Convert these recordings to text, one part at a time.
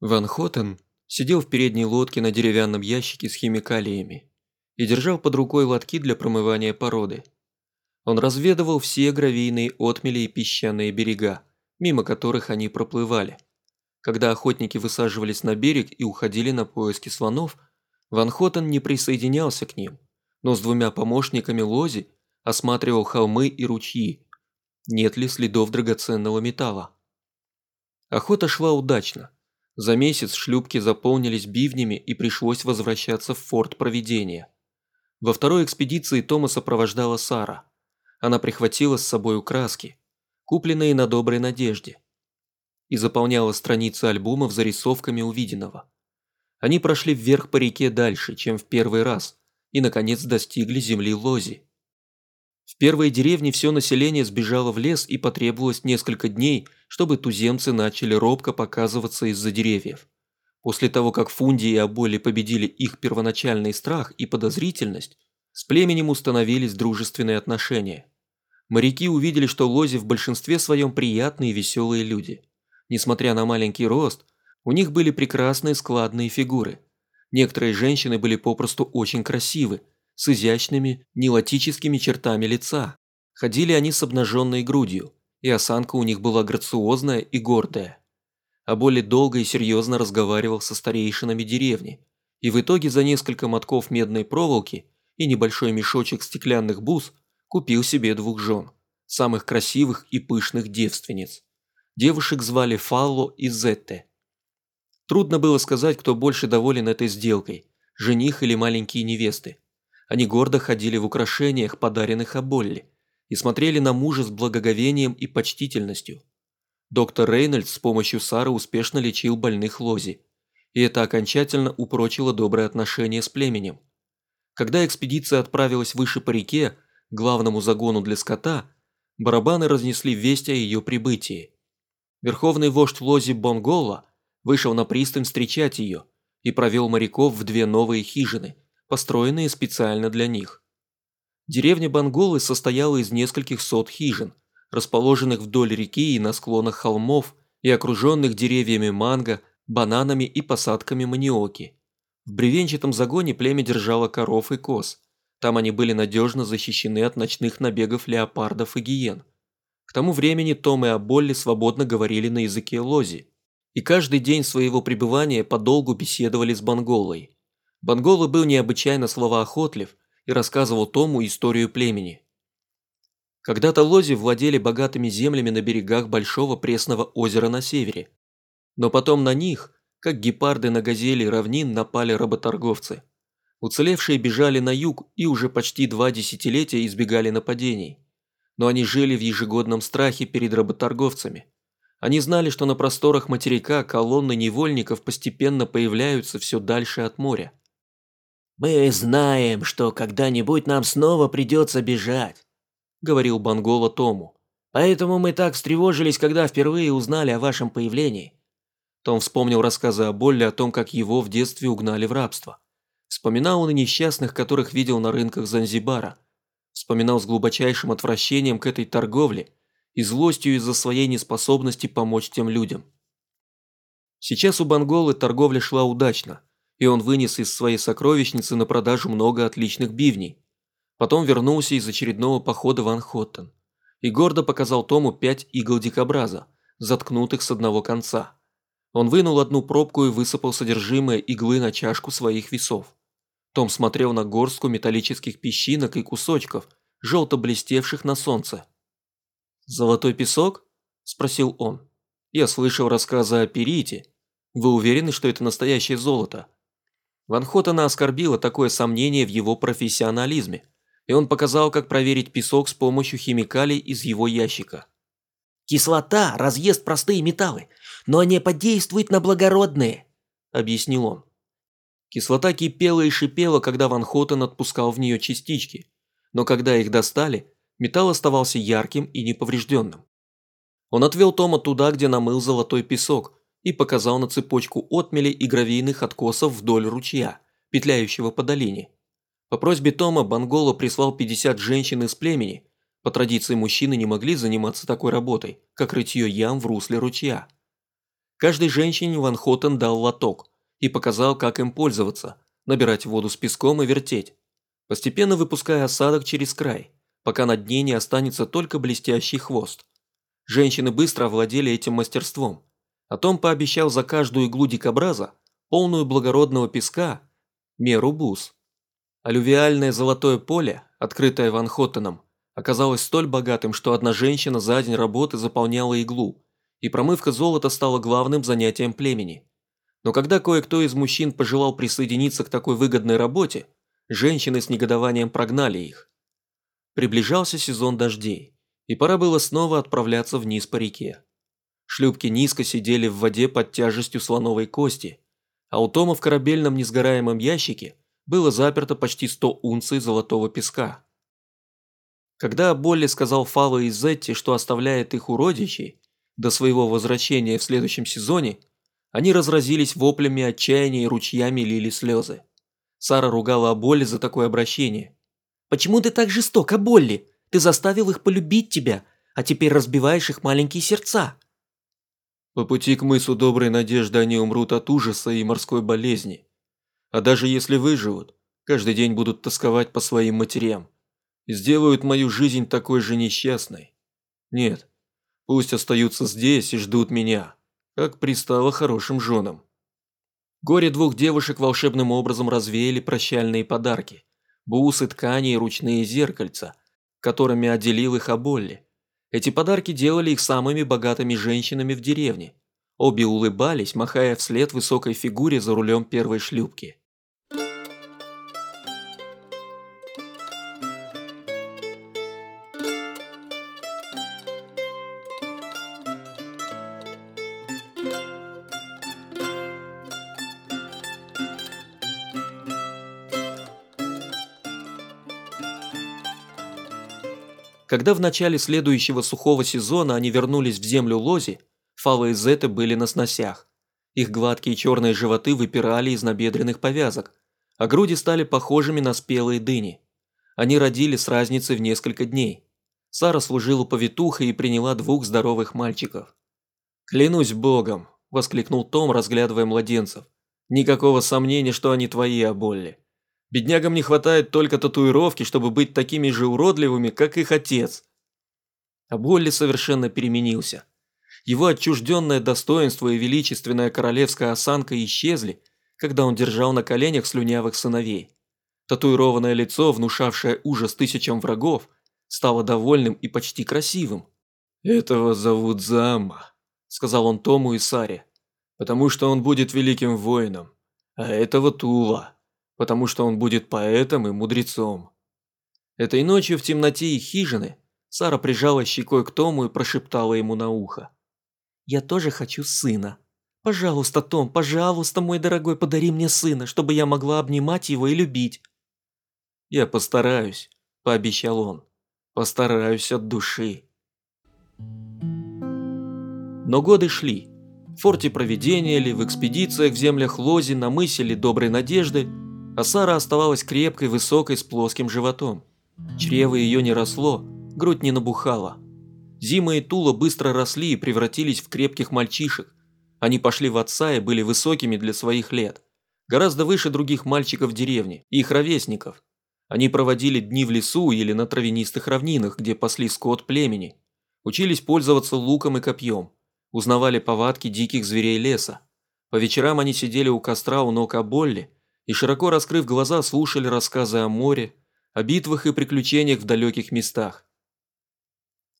Ван Хотен сидел в передней лодке на деревянном ящике с химикалиями и держал под рукой лотки для промывания породы. Он разведывал все гравийные отмели и песчаные берега, мимо которых они проплывали. Когда охотники высаживались на берег и уходили на поиски слонов, Ван Хотен не присоединялся к ним, но с двумя помощниками Лози осматривал холмы и ручьи, нет ли следов драгоценного металла. Охота шла удачно. За месяц шлюпки заполнились бивнями и пришлось возвращаться в форт Провидения. Во второй экспедиции Тома сопровождала Сара. Она прихватила с собой краски, купленные на доброй надежде, и заполняла страницы альбомов зарисовками увиденного. Они прошли вверх по реке дальше, чем в первый раз, и, наконец, достигли земли Лози. В первой деревне все население сбежало в лес и потребовалось несколько дней, чтобы туземцы начали робко показываться из-за деревьев. После того, как Фунди и Аболи победили их первоначальный страх и подозрительность, с племенем установились дружественные отношения. Моряки увидели, что лози в большинстве своем приятные и веселые люди. Несмотря на маленький рост, у них были прекрасные складные фигуры. Некоторые женщины были попросту очень красивы, с изящными, нелатическими чертами лица. Ходили они с обнаженной грудью, и осанка у них была грациозная и гордая. А более долго и серьезно разговаривал со старейшинами деревни, и в итоге за несколько мотков медной проволоки и небольшой мешочек стеклянных бус купил себе двух жен, самых красивых и пышных девственниц. Девушек звали Фалло и Зетте. Трудно было сказать, кто больше доволен этой сделкой – жених или маленькие невесты. Они гордо ходили в украшениях, подаренных Аболли, и смотрели на мужа с благоговением и почтительностью. Доктор Рейнольдс с помощью Сары успешно лечил больных лози, и это окончательно упрочило добрые отношения с племенем. Когда экспедиция отправилась выше по реке, к главному загону для скота, барабаны разнесли весть о ее прибытии. Верховный вождь Лози Бонгола вышел на пристань встречать ее и провел моряков в две новые хижины – построенные специально для них. Деревня Банголы состояла из нескольких сот хижин, расположенных вдоль реки и на склонах холмов и окруженных деревьями манго, бананами и посадками маниоки. В бревенчатом загоне племя держало коров и коз. Там они были надежно защищены от ночных набегов леопардов и гиен. К тому времени Том и Аболли свободно говорили на языке лози. И каждый день своего пребывания подолгу беседовали с Банголой. Бангола был необычайно словоохотлив и рассказывал Тому историю племени. Когда-то лози владели богатыми землями на берегах большого пресного озера на севере. Но потом на них, как гепарды на газели равнин, напали работорговцы. Уцелевшие бежали на юг и уже почти два десятилетия избегали нападений. Но они жили в ежегодном страхе перед работорговцами. Они знали, что на просторах материка колонны невольников постепенно появляются все дальше от моря. «Мы знаем, что когда-нибудь нам снова придется бежать», – говорил Бангола Тому. «Поэтому мы так встревожились, когда впервые узнали о вашем появлении». Том вспомнил рассказы о Болле о том, как его в детстве угнали в рабство. Вспоминал он и несчастных, которых видел на рынках Занзибара. Вспоминал с глубочайшим отвращением к этой торговле и злостью из-за своей неспособности помочь тем людям. Сейчас у Банголы торговля шла удачно – и он вынес из своей сокровищницы на продажу много отличных бивней. Потом вернулся из очередного похода в Анхоттен и гордо показал Тому пять игл дикобраза, заткнутых с одного конца. Он вынул одну пробку и высыпал содержимое иглы на чашку своих весов. Том смотрел на горстку металлических песчинок и кусочков, желто блестевших на солнце. «Золотой песок?» – спросил он. «Я слышал рассказы о перите. Вы уверены, что это настоящее золото?» Ван Хоттена оскорбило такое сомнение в его профессионализме, и он показал, как проверить песок с помощью химикалий из его ящика. «Кислота разъест простые металлы, но не подействует на благородные», – объяснил он. Кислота кипела и шипела, когда Ван Хоттен отпускал в нее частички, но когда их достали, металл оставался ярким и неповрежденным. Он отвел Тома туда, где намыл золотой песок, и показал на цепочку отмелей и гравийных откосов вдоль ручья, петляющего по долине. По просьбе Тома Банголо прислал 50 женщин из племени. По традиции мужчины не могли заниматься такой работой, как рытье ям в русле ручья. Каждой женщине Ван Хоттен дал лоток и показал, как им пользоваться, набирать воду с песком и вертеть, постепенно выпуская осадок через край, пока на дне не останется только блестящий хвост. Женщины быстро овладели этим мастерством. А Том пообещал за каждую иглу дикобраза, полную благородного песка, меру бус. Алювиальное золотое поле, открытое Ван Хоттеном, оказалось столь богатым, что одна женщина за день работы заполняла иглу, и промывка золота стала главным занятием племени. Но когда кое-кто из мужчин пожелал присоединиться к такой выгодной работе, женщины с негодованием прогнали их. Приближался сезон дождей, и пора было снова отправляться вниз по реке. Шлюпки низко сидели в воде под тяжестью слоновой кости, а у Тома в корабельном несгораемом ящике было заперто почти 100 унций золотого песка. Когда Болли сказал Фава и Зетти, что оставляет их уродичей, до своего возвращения в следующем сезоне, они разразились воплями отчаяния и ручьями лили слезы. Сара ругала Болли за такое обращение. «Почему ты так жесток, Болли? Ты заставил их полюбить тебя, а теперь разбиваешь их маленькие сердца». По пути к мысу Доброй Надежды они умрут от ужаса и морской болезни. А даже если выживут, каждый день будут тосковать по своим матерям и сделают мою жизнь такой же несчастной. Нет, пусть остаются здесь и ждут меня, как пристало хорошим женам. Горе двух девушек волшебным образом развеяли прощальные подарки. Бусы, ткани и ручные зеркальца, которыми отделил их Аболли. Эти подарки делали их самыми богатыми женщинами в деревне. Обе улыбались, махая вслед высокой фигуре за рулем первой шлюпки. Когда в начале следующего сухого сезона они вернулись в землю Лози, Фава и Зета были на сносях. Их гладкие черные животы выпирали из набедренных повязок, а груди стали похожими на спелые дыни. Они родили с разницей в несколько дней. Сара служила повитухой и приняла двух здоровых мальчиков. «Клянусь богом!» – воскликнул Том, разглядывая младенцев. «Никакого сомнения, что они твои, Аболли. Беднягам не хватает только татуировки, чтобы быть такими же уродливыми, как их отец. А Болли совершенно переменился. Его отчужденное достоинство и величественная королевская осанка исчезли, когда он держал на коленях слюнявых сыновей. Татуированное лицо, внушавшее ужас тысячам врагов, стало довольным и почти красивым. «Этого зовут Зама», – сказал он Тому и Саре, – «потому что он будет великим воином, а этого Тула, потому что он будет поэтом и мудрецом. Этой ночью в темноте их хижины Сара прижала щекой к Тому и прошептала ему на ухо. «Я тоже хочу сына. Пожалуйста, Том, пожалуйста, мой дорогой, подари мне сына, чтобы я могла обнимать его и любить». «Я постараюсь», – пообещал он. «Постараюсь от души». Но годы шли. В форте Провидения или в экспедициях в землях Лози на мысе ли Доброй Надежды – а Сара оставалась крепкой, высокой, с плоским животом. Чрево ее не росло, грудь не набухала. Зима и Тула быстро росли и превратились в крепких мальчишек. Они пошли в отца и были высокими для своих лет. Гораздо выше других мальчиков деревни, их ровесников. Они проводили дни в лесу или на травянистых равнинах, где пасли скот племени. Учились пользоваться луком и копьем. Узнавали повадки диких зверей леса. По вечерам они сидели у костра у ног Аболли и, широко раскрыв глаза, слушали рассказы о море, о битвах и приключениях в далеких местах.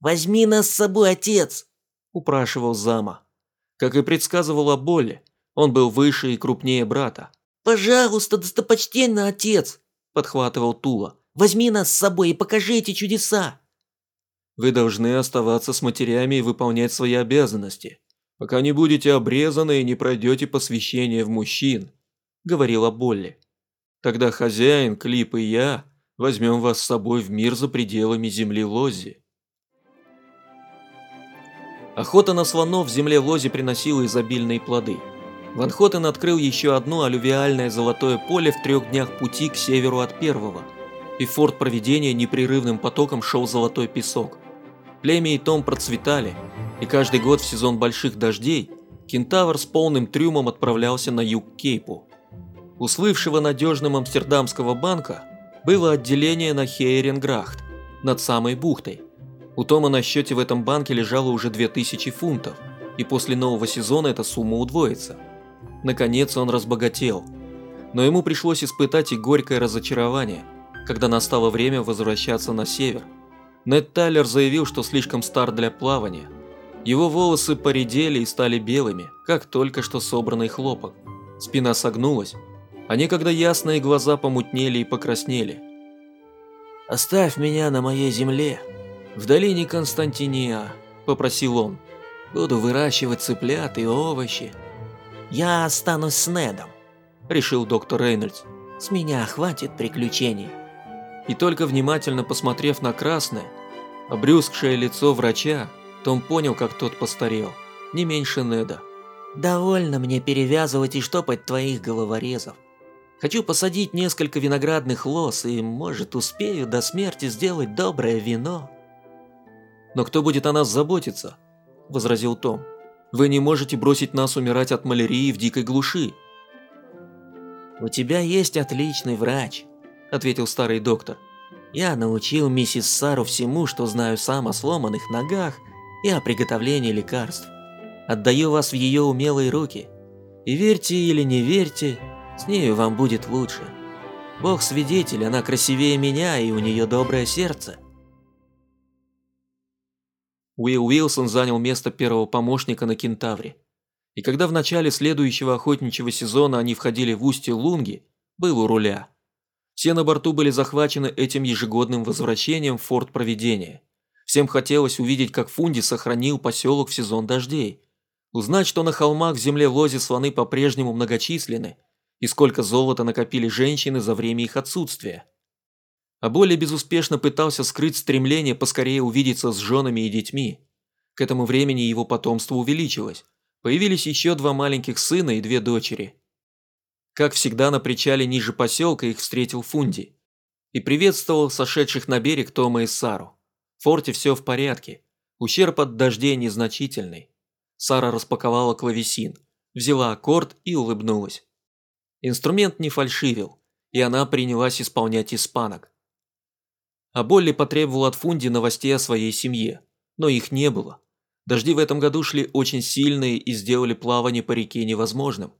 «Возьми нас с собой, отец!» – упрашивал Зама. Как и предсказывала Болли, он был выше и крупнее брата. «Пожалуйста, достопочтенный отец!» – подхватывал Тула. «Возьми нас с собой и покажи эти чудеса!» «Вы должны оставаться с матерями и выполнять свои обязанности, пока не будете обрезаны и не пройдете посвящение в мужчин», говорила Болли. «Тогда хозяин, Клип и я возьмем вас с собой в мир за пределами земли Лози». Охота на слонов в земле Лози приносила изобильные плоды. Ван Хотен открыл еще одно алювиальное золотое поле в трех днях пути к северу от первого, и в форт Проведения непрерывным потоком шел золотой песок. Племя и Том процветали, и каждый год в сезон больших дождей кентавр с полным трюмом отправлялся на юг Кейпу. У слывшего надежным амстердамского банка было отделение на Хейренграхт, над самой бухтой. У Тома на счете в этом банке лежало уже 2000 фунтов, и после нового сезона эта сумма удвоится. Наконец он разбогател. Но ему пришлось испытать и горькое разочарование, когда настало время возвращаться на север. Нед Тайлер заявил, что слишком стар для плавания. Его волосы поредели и стали белыми, как только что собранный хлопок. Спина согнулась, а некогда ясные глаза помутнели и покраснели. «Оставь меня на моей земле», в долине Константиния», – попросил он. «Буду выращивать цыплят и овощи». «Я останусь с Недом», – решил доктор Рейнольдс. «С меня хватит приключений». И только внимательно посмотрев на красное, обрюзгшее лицо врача, Том понял, как тот постарел, не меньше Неда. «Довольно мне перевязывать и штопать твоих головорезов. Хочу посадить несколько виноградных лоз и, может, успею до смерти сделать доброе вино». «Но кто будет о нас заботиться?» – возразил Том. «Вы не можете бросить нас умирать от малярии в дикой глуши». «У тебя есть отличный врач», – ответил старый доктор. «Я научил миссис Сару всему, что знаю сам о сломанных ногах и о приготовлении лекарств. Отдаю вас в ее умелые руки. И верьте или не верьте, с нею вам будет лучше. Бог свидетель, она красивее меня, и у нее доброе сердце». Уилл Уилсон занял место первого помощника на Кентавре. И когда в начале следующего охотничьего сезона они входили в устье Лунги, был у руля. Все на борту были захвачены этим ежегодным возвращением в форт Провидения. Всем хотелось увидеть, как Фунди сохранил поселок в сезон дождей. Узнать, что на холмах в земле Лози слоны по-прежнему многочисленны, и сколько золота накопили женщины за время их отсутствия а более безуспешно пытался скрыть стремление поскорее увидеться с женами и детьми. К этому времени его потомство увеличилось. Появились еще два маленьких сына и две дочери. Как всегда на причале ниже поселка их встретил Фунди и приветствовал сошедших на берег Тома и Сару. В форте все в порядке, ущерб от дождей незначительный. Сара распаковала клавесин, взяла аккорд и улыбнулась. Инструмент не фальшивил, и она принялась исполнять испанок. А Болли потребовал от Фунди новостей о своей семье, но их не было. Дожди в этом году шли очень сильные и сделали плавание по реке невозможным.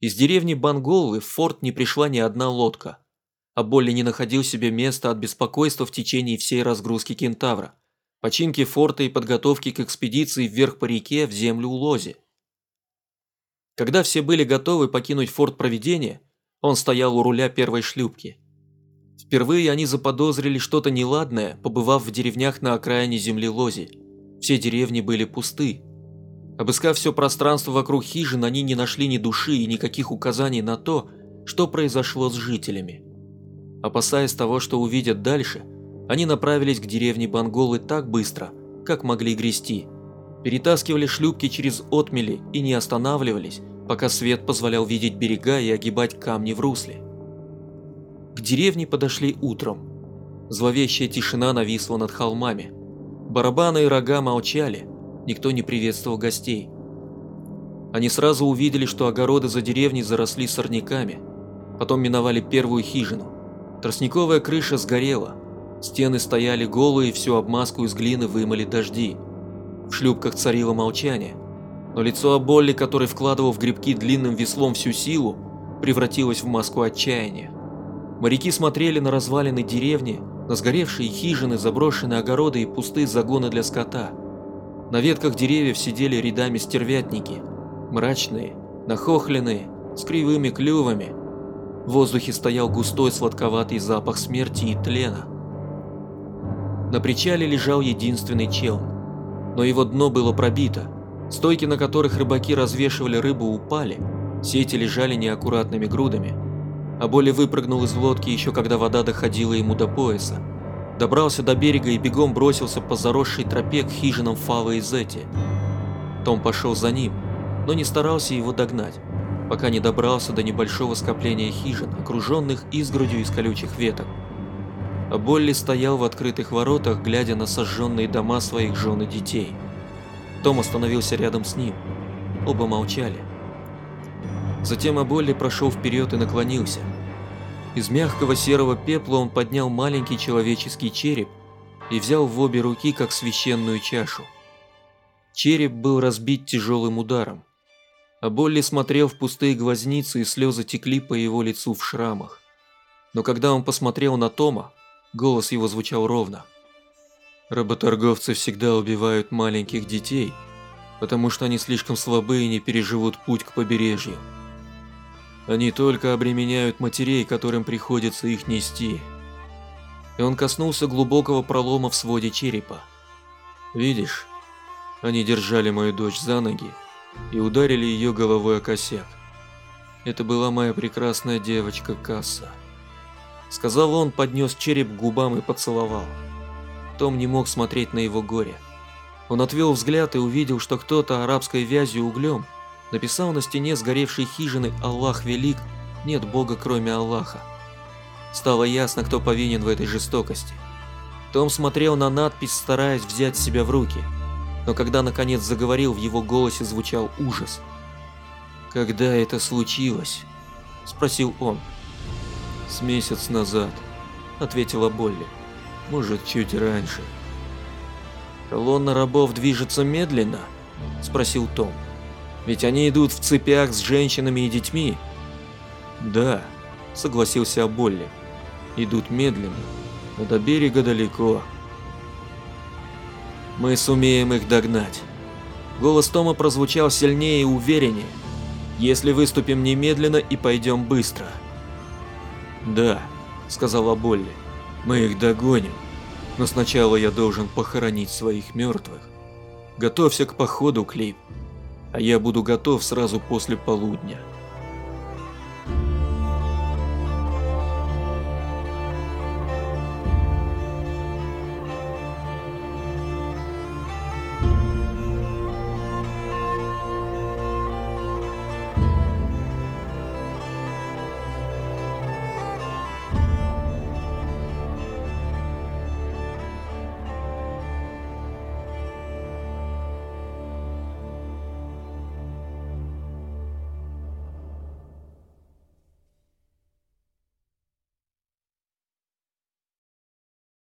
Из деревни Банголы в форт не пришла ни одна лодка. А Болли не находил себе места от беспокойства в течение всей разгрузки кентавра, починки форта и подготовки к экспедиции вверх по реке в землю Лози. Когда все были готовы покинуть форт Провидения, он стоял у руля первой шлюпки – Впервые они заподозрили что-то неладное, побывав в деревнях на окраине земли Лози. Все деревни были пусты. Обыскав все пространство вокруг хижин, они не нашли ни души и никаких указаний на то, что произошло с жителями. Опасаясь того, что увидят дальше, они направились к деревне Банголы так быстро, как могли грести. Перетаскивали шлюпки через отмели и не останавливались, пока свет позволял видеть берега и огибать камни в русле. К деревне подошли утром. Зловещая тишина нависла над холмами. Барабаны и рога молчали, никто не приветствовал гостей. Они сразу увидели, что огороды за деревней заросли сорняками. Потом миновали первую хижину. Тростниковая крыша сгорела. Стены стояли голые, всю обмазку из глины вымыли дожди. В шлюпках царило молчание. Но лицо Аболли, который вкладывал в грибки длинным веслом всю силу, превратилось в маску отчаяния. Моряки смотрели на развалины деревни, на сгоревшие хижины, заброшенные огороды и пустые загоны для скота. На ветках деревьев сидели рядами стервятники, мрачные, нахохленные, с кривыми клювами. В воздухе стоял густой сладковатый запах смерти и тлена. На причале лежал единственный челн, но его дно было пробито. Стойки, на которых рыбаки развешивали рыбу, упали, сети лежали неаккуратными грудами. А Боли выпрыгнул из лодки еще когда вода доходила ему до пояса. Добрался до берега и бегом бросился по заросшей тропе к хижинам Фавы и Зети. Том пошел за ним, но не старался его догнать, пока не добрался до небольшого скопления хижин, окруженных изгородью из колючих веток. Болли стоял в открытых воротах, глядя на сожженные дома своих жен и детей. Том остановился рядом с ним. Оба молчали. Затем Аболли прошел вперед и наклонился. Из мягкого серого пепла он поднял маленький человеческий череп и взял в обе руки как священную чашу. Череп был разбит тяжелым ударом. А Болли смотрел в пустые глазницы, и слезы текли по его лицу в шрамах. Но когда он посмотрел на Тома, голос его звучал ровно. Работорговцы всегда убивают маленьких детей, потому что они слишком слабы и не переживут путь к побережью. Они только обременяют матерей, которым приходится их нести. И он коснулся глубокого пролома в своде черепа. Видишь, они держали мою дочь за ноги и ударили ее головой о косяк. Это была моя прекрасная девочка Касса. Сказал он, поднес череп к губам и поцеловал. Том не мог смотреть на его горе. Он отвел взгляд и увидел, что кто-то арабской вязью углем написал на стене сгоревшей хижины «Аллах велик, нет Бога кроме Аллаха». Стало ясно, кто повинен в этой жестокости. Том смотрел на надпись, стараясь взять себя в руки – но когда наконец заговорил, в его голосе звучал ужас. «Когда это случилось?» – спросил он. «С месяц назад», – ответила Болли. «Может, чуть раньше». «Колонна рабов движется медленно?» – спросил Том. «Ведь они идут в цепях с женщинами и детьми». «Да», – согласился Болли. «Идут медленно, но до берега далеко». Мы сумеем их догнать. Голос Тома прозвучал сильнее и увереннее. Если выступим немедленно и пойдем быстро. Да, сказала Болли. Мы их догоним. Но сначала я должен похоронить своих мертвых. Готовься к походу, Клип. А я буду готов сразу после полудня.